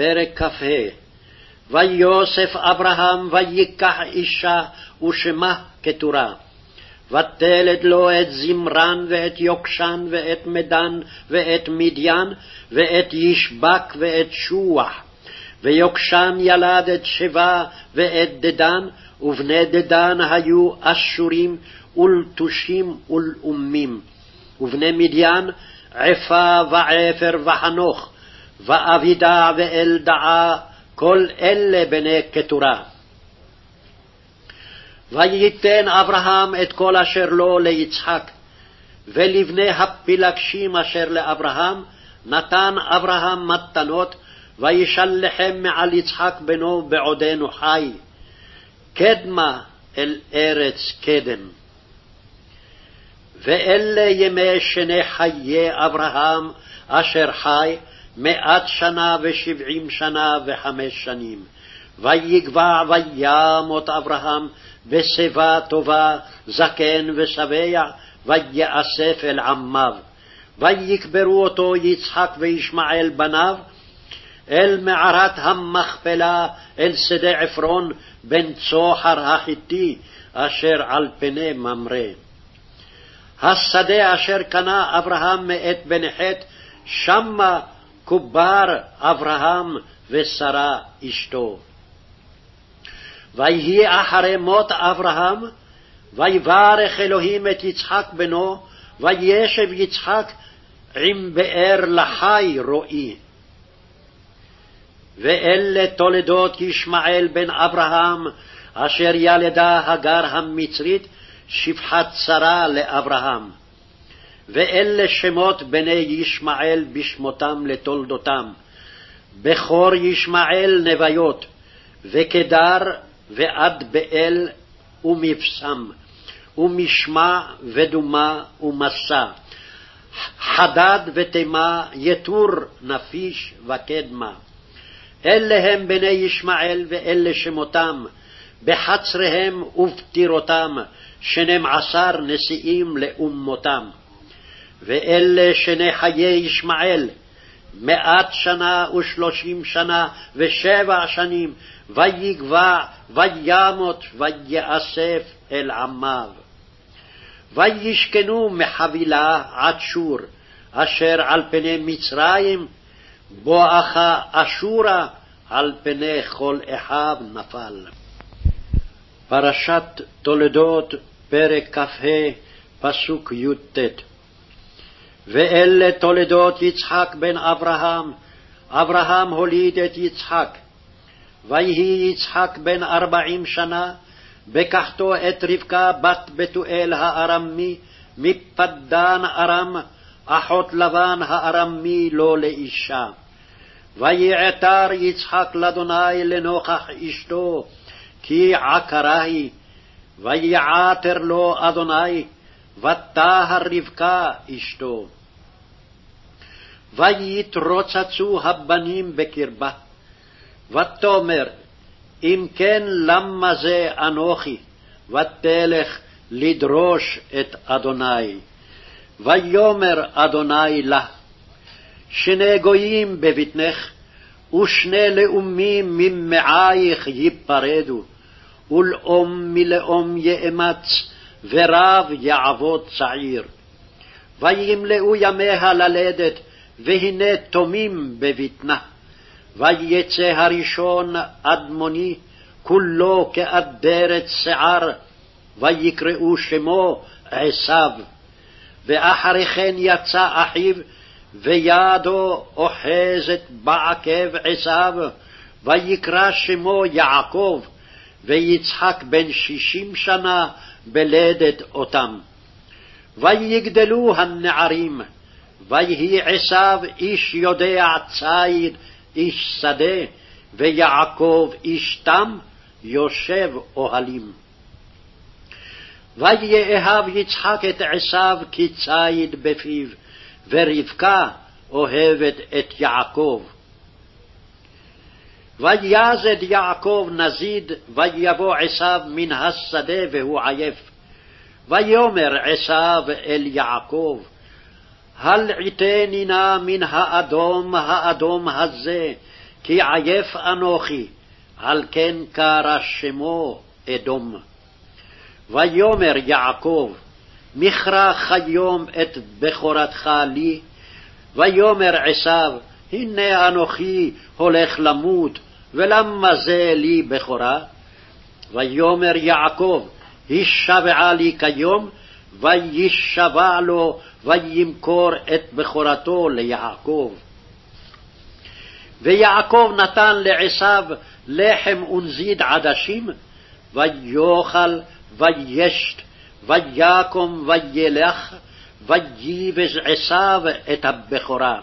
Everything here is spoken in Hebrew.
פרק כ"ה ויוסף אברהם ויקח אישה ושמה קטורה. ותלד לו את זמרן ואת יוקשן ואת מדן ואת מדיין ואת ישבק ואת שוח. ויוקשן ילד את שבה ואת דדן, ובני דדן היו אשורים ולטושים ולאומים. ובני מדיין עפה ועפר וחנוך, ואבידע ואלדעה, כל אלה בני קטורה. וייתן אברהם את כל אשר לו ליצחק, ולבני הפילגשים אשר לאברהם, נתן אברהם מתנות, וישלחם מעל יצחק בנו בעודנו חי. קדמה אל ארץ קדם. ואלה ימי שני חיי אברהם אשר חי מאת שנה ושבעים שנה וחמש שנים. ויגבע וימות אברהם בשיבה טובה, זקן ושבע, ויאסף אל עמיו. ויקברו אותו יצחק וישמעאל בניו, אל מערת המכפלה, אל שדה עפרון, בן צוחר החיתי, אשר על פני ממרא. השדה אשר קנה אברהם מאת בן חת, שמה קובר אברהם ושרה אשתו. ויהי אחרי מות אברהם, ויברך אלוהים את יצחק בנו, וישב יצחק עם באר לחי רועי. ואלה תולדות ישמעאל בן אברהם, אשר ילדה הגר המצרית, שפחת שרה לאברהם. ואלה שמות בני ישמעאל בשמותם לתולדותם. בכור ישמעאל נביות, וקדר ועד באל ומבשם, ומשמע ודומה ומסע. חדד ותימה, יתור, נפיש וקדמה. אלה הם בני ישמעאל ואלה שמותם, בחצריהם ובטירותם, שנים עשר נשיאים לאומותם. ואלה שני חיי ישמעאל, מאת שנה ושלושים שנה ושבע שנים, ויגבע וימות ויאסף אל עמיו. וישכנו מחבילה עד שור, אשר על פני מצרים, בואכה אשורה, על פני כל אחיו נפל. פרשת תולדות, פרק כ"ה, פסוק י"ט ואלה תולדות יצחק בן אברהם, אברהם הוליד את יצחק. ויהי יצחק בן ארבעים שנה, בקחתו את רבקה בת בתואל הארמי, מפדן ארם, אחות לבן הארמי לו לאישה. ויעתר יצחק לאדוני לנוכח אשתו, כי עקרה היא, ויעתר לו אדוני, ותהר רבקה אשתו. ויתרוצצו הבנים בקרבה. ותאמר, אם כן למה זה אנוכי, ותלך לדרוש את אדוני. ויאמר אדוני לה, שני גויים בבטנך, ושני לאומים ממעייך ייפרדו, ולאום מלאום יאמץ, ורב יעבוד צעיר. וימלאו ימיה ללדת, והנה תומים בבטנה. ויצא הראשון אדמוני, כולו כאדרת שיער, ויקראו שמו עשיו. ואחרי כן יצא אחיו, וידו אוחזת בעקב עשיו, ויקרא שמו יעקב, ויצחק בן שישים שנה בלדת אותם. ויגדלו הנערים, ויהי עשיו איש יודע ציד, איש שדה, ויעקב איש תם, יושב אוהלים. ויאהב יצחק את עשיו כציד בפיו, ורבקה אוהבת את יעקב. ויזד יעקב נזיד, ויבוא עשיו מן השדה והוא עייף. ויאמר עשיו אל יעקב, הלעיטני נא מן האדום האדום הזה, כי עייף אנוכי, על כן קרא שמו אדום. ויאמר יעקב, מכרח היום את בכורתך לי, ויאמר עשיו, הנה אנוכי הולך למות, ולמה זה לי בכורה? ויאמר יעקב, הישבעה לי כיום, וישבע לו, וימכור את בכורתו ליעקב. ויעקב נתן לעשיו לחם ונזיד עדשים, ויאכל וישת, ויקום וילך, וייבז עשיו את הבכורה.